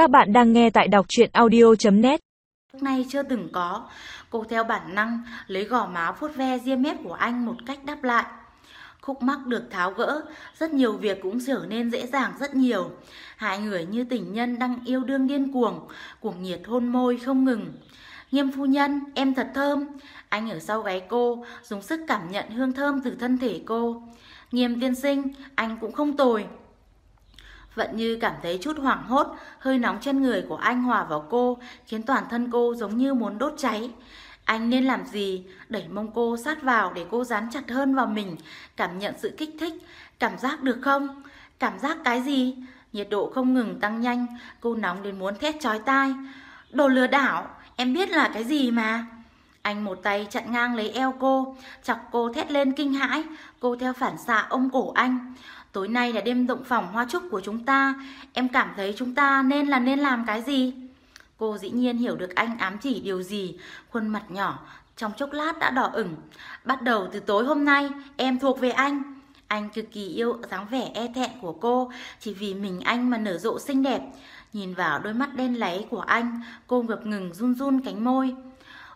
Các bạn đang nghe tại đọc chuyện audio.net nay chưa từng có. Cô theo bản năng lấy gò má vuốt ve riêng mép của anh một cách đáp lại. Khúc mắc được tháo gỡ, rất nhiều việc cũng trở nên dễ dàng rất nhiều. Hai người như tình nhân đang yêu đương điên cuồng, cuồng nhiệt hôn môi không ngừng. Nghiêm phu nhân, em thật thơm. Anh ở sau gáy cô, dùng sức cảm nhận hương thơm từ thân thể cô. Nghiêm tiên sinh, anh cũng không tồi. Vận như cảm thấy chút hoảng hốt, hơi nóng trên người của anh hòa vào cô, khiến toàn thân cô giống như muốn đốt cháy. Anh nên làm gì? Đẩy mông cô sát vào để cô dán chặt hơn vào mình, cảm nhận sự kích thích. Cảm giác được không? Cảm giác cái gì? Nhiệt độ không ngừng tăng nhanh, cô nóng đến muốn thét chói tai. Đồ lừa đảo, em biết là cái gì mà. Anh một tay chặn ngang lấy eo cô, chọc cô thét lên kinh hãi, cô theo phản xạ ôm cổ anh. Tối nay là đêm động phòng hoa trúc của chúng ta, em cảm thấy chúng ta nên là nên làm cái gì? Cô dĩ nhiên hiểu được anh ám chỉ điều gì, khuôn mặt nhỏ trong chốc lát đã đỏ ửng. Bắt đầu từ tối hôm nay, em thuộc về anh. Anh cực kỳ yêu dáng vẻ e thẹn của cô, chỉ vì mình anh mà nở rộ xinh đẹp. Nhìn vào đôi mắt đen láy của anh, cô ngập ngừng run run cánh môi.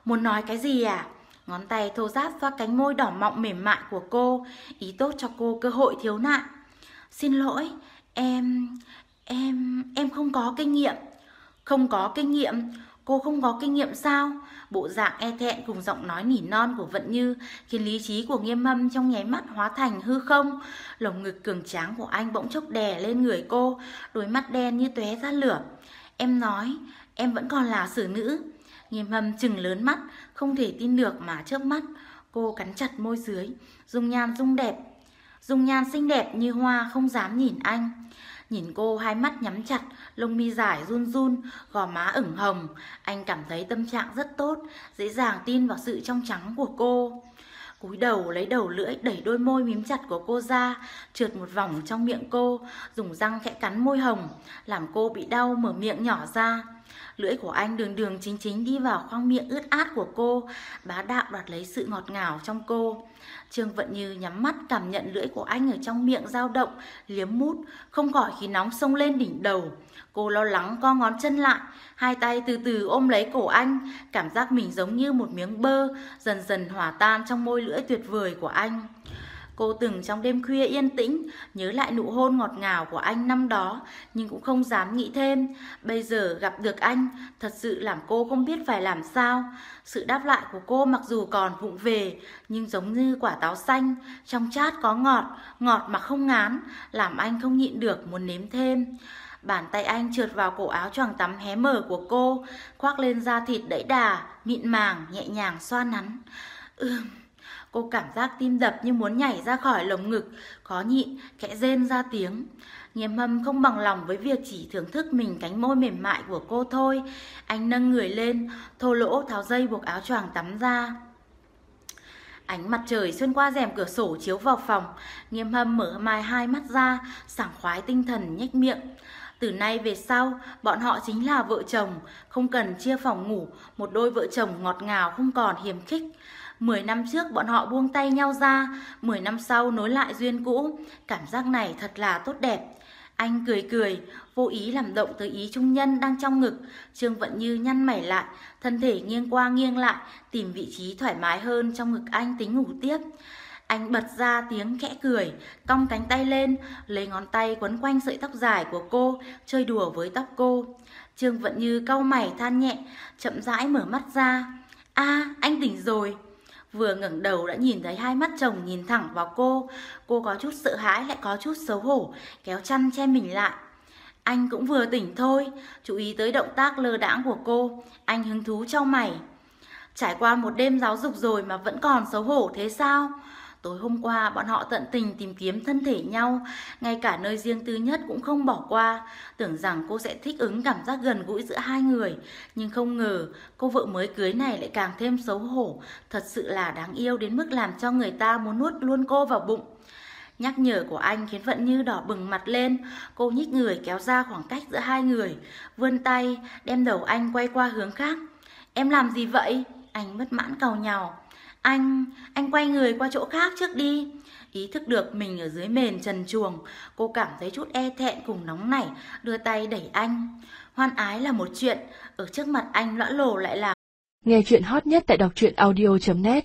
Muốn nói cái gì à? Ngón tay thô ráp xoa cánh môi đỏ mọng mềm mại của cô, ý tốt cho cô cơ hội thiếu nạn. Xin lỗi, em... em... em không có kinh nghiệm. Không có kinh nghiệm? Cô không có kinh nghiệm sao? Bộ dạng e thẹn cùng giọng nói nỉ non của Vận Như khiến lý trí của nghiêm mâm trong nháy mắt hóa thành hư không. Lồng ngực cường tráng của anh bỗng chốc đè lên người cô, đôi mắt đen như tóe ra lửa. Em nói, em vẫn còn là xử nữ. Nghiêm mâm chừng lớn mắt, không thể tin được mà chớp mắt. Cô cắn chặt môi dưới, dung nham dung đẹp. Dung nhan xinh đẹp như hoa không dám nhìn anh. Nhìn cô hai mắt nhắm chặt, lông mi dài run run, gò má ửng hồng. Anh cảm thấy tâm trạng rất tốt, dễ dàng tin vào sự trong trắng của cô. Cúi đầu lấy đầu lưỡi đẩy đôi môi mím chặt của cô ra, trượt một vòng trong miệng cô, dùng răng khẽ cắn môi hồng, làm cô bị đau mở miệng nhỏ ra. Lưỡi của anh đường đường chính chính đi vào khoang miệng ướt át của cô, bá đạo đoạt lấy sự ngọt ngào trong cô. Trương Vận Như nhắm mắt cảm nhận lưỡi của anh ở trong miệng dao động, liếm mút, không khỏi khí nóng sông lên đỉnh đầu. Cô lo lắng co ngón chân lại, hai tay từ từ ôm lấy cổ anh, cảm giác mình giống như một miếng bơ, dần dần hòa tan trong môi lưỡi tuyệt vời của anh. Cô từng trong đêm khuya yên tĩnh, nhớ lại nụ hôn ngọt ngào của anh năm đó, nhưng cũng không dám nghĩ thêm. Bây giờ gặp được anh, thật sự làm cô không biết phải làm sao. Sự đáp lại của cô mặc dù còn vụng về, nhưng giống như quả táo xanh, trong chát có ngọt, ngọt mà không ngán, làm anh không nhịn được muốn nếm thêm. Bàn tay anh trượt vào cổ áo choàng tắm hé mở của cô, khoác lên da thịt đẫy đà, mịn màng, nhẹ nhàng xoa nắn. Ừm... Cô cảm giác tim đập như muốn nhảy ra khỏi lồng ngực, khó nhịn, khẽ rên ra tiếng. Nghiêm hâm không bằng lòng với việc chỉ thưởng thức mình cánh môi mềm mại của cô thôi. Anh nâng người lên, thô lỗ tháo dây buộc áo choàng tắm ra. Ánh mặt trời xuyên qua rèm cửa sổ chiếu vào phòng, nghiêm hâm mở mai hai mắt ra, sảng khoái tinh thần nhếch miệng. Từ nay về sau, bọn họ chính là vợ chồng, không cần chia phòng ngủ, một đôi vợ chồng ngọt ngào không còn hiềm khích. Mười năm trước bọn họ buông tay nhau ra, mười năm sau nối lại duyên cũ, cảm giác này thật là tốt đẹp. Anh cười cười, vô ý làm động tới ý trung nhân đang trong ngực. Trương Vận Như nhăn mày lại, thân thể nghiêng qua nghiêng lại, tìm vị trí thoải mái hơn trong ngực anh tính ngủ tiếp. Anh bật ra tiếng khẽ cười, cong cánh tay lên, lấy ngón tay quấn quanh sợi tóc dài của cô, chơi đùa với tóc cô. Trương Vận Như cau mày than nhẹ, chậm rãi mở mắt ra. a anh tỉnh rồi. Vừa ngẩng đầu đã nhìn thấy hai mắt chồng nhìn thẳng vào cô. Cô có chút sợ hãi lại có chút xấu hổ, kéo chăn che mình lại. Anh cũng vừa tỉnh thôi, chú ý tới động tác lơ đãng của cô. Anh hứng thú trong mày. Trải qua một đêm giáo dục rồi mà vẫn còn xấu hổ thế sao? Tối hôm qua bọn họ tận tình tìm kiếm thân thể nhau, ngay cả nơi riêng tư nhất cũng không bỏ qua, tưởng rằng cô sẽ thích ứng cảm giác gần gũi giữa hai người, nhưng không ngờ cô vợ mới cưới này lại càng thêm xấu hổ, thật sự là đáng yêu đến mức làm cho người ta muốn nuốt luôn cô vào bụng. Nhắc nhở của anh khiến Vận Như đỏ bừng mặt lên, cô nhích người kéo ra khoảng cách giữa hai người, vươn tay, đem đầu anh quay qua hướng khác. Em làm gì vậy? Anh bất mãn cầu nhào. Anh, anh quay người qua chỗ khác trước đi. Ý thức được mình ở dưới mền trần chuồng, cô cảm thấy chút e thẹn cùng nóng nảy, đưa tay đẩy anh. Hoan ái là một chuyện, ở trước mặt anh lõa lồ lại là Nghe chuyện hot nhất tại đọc truyện audio.net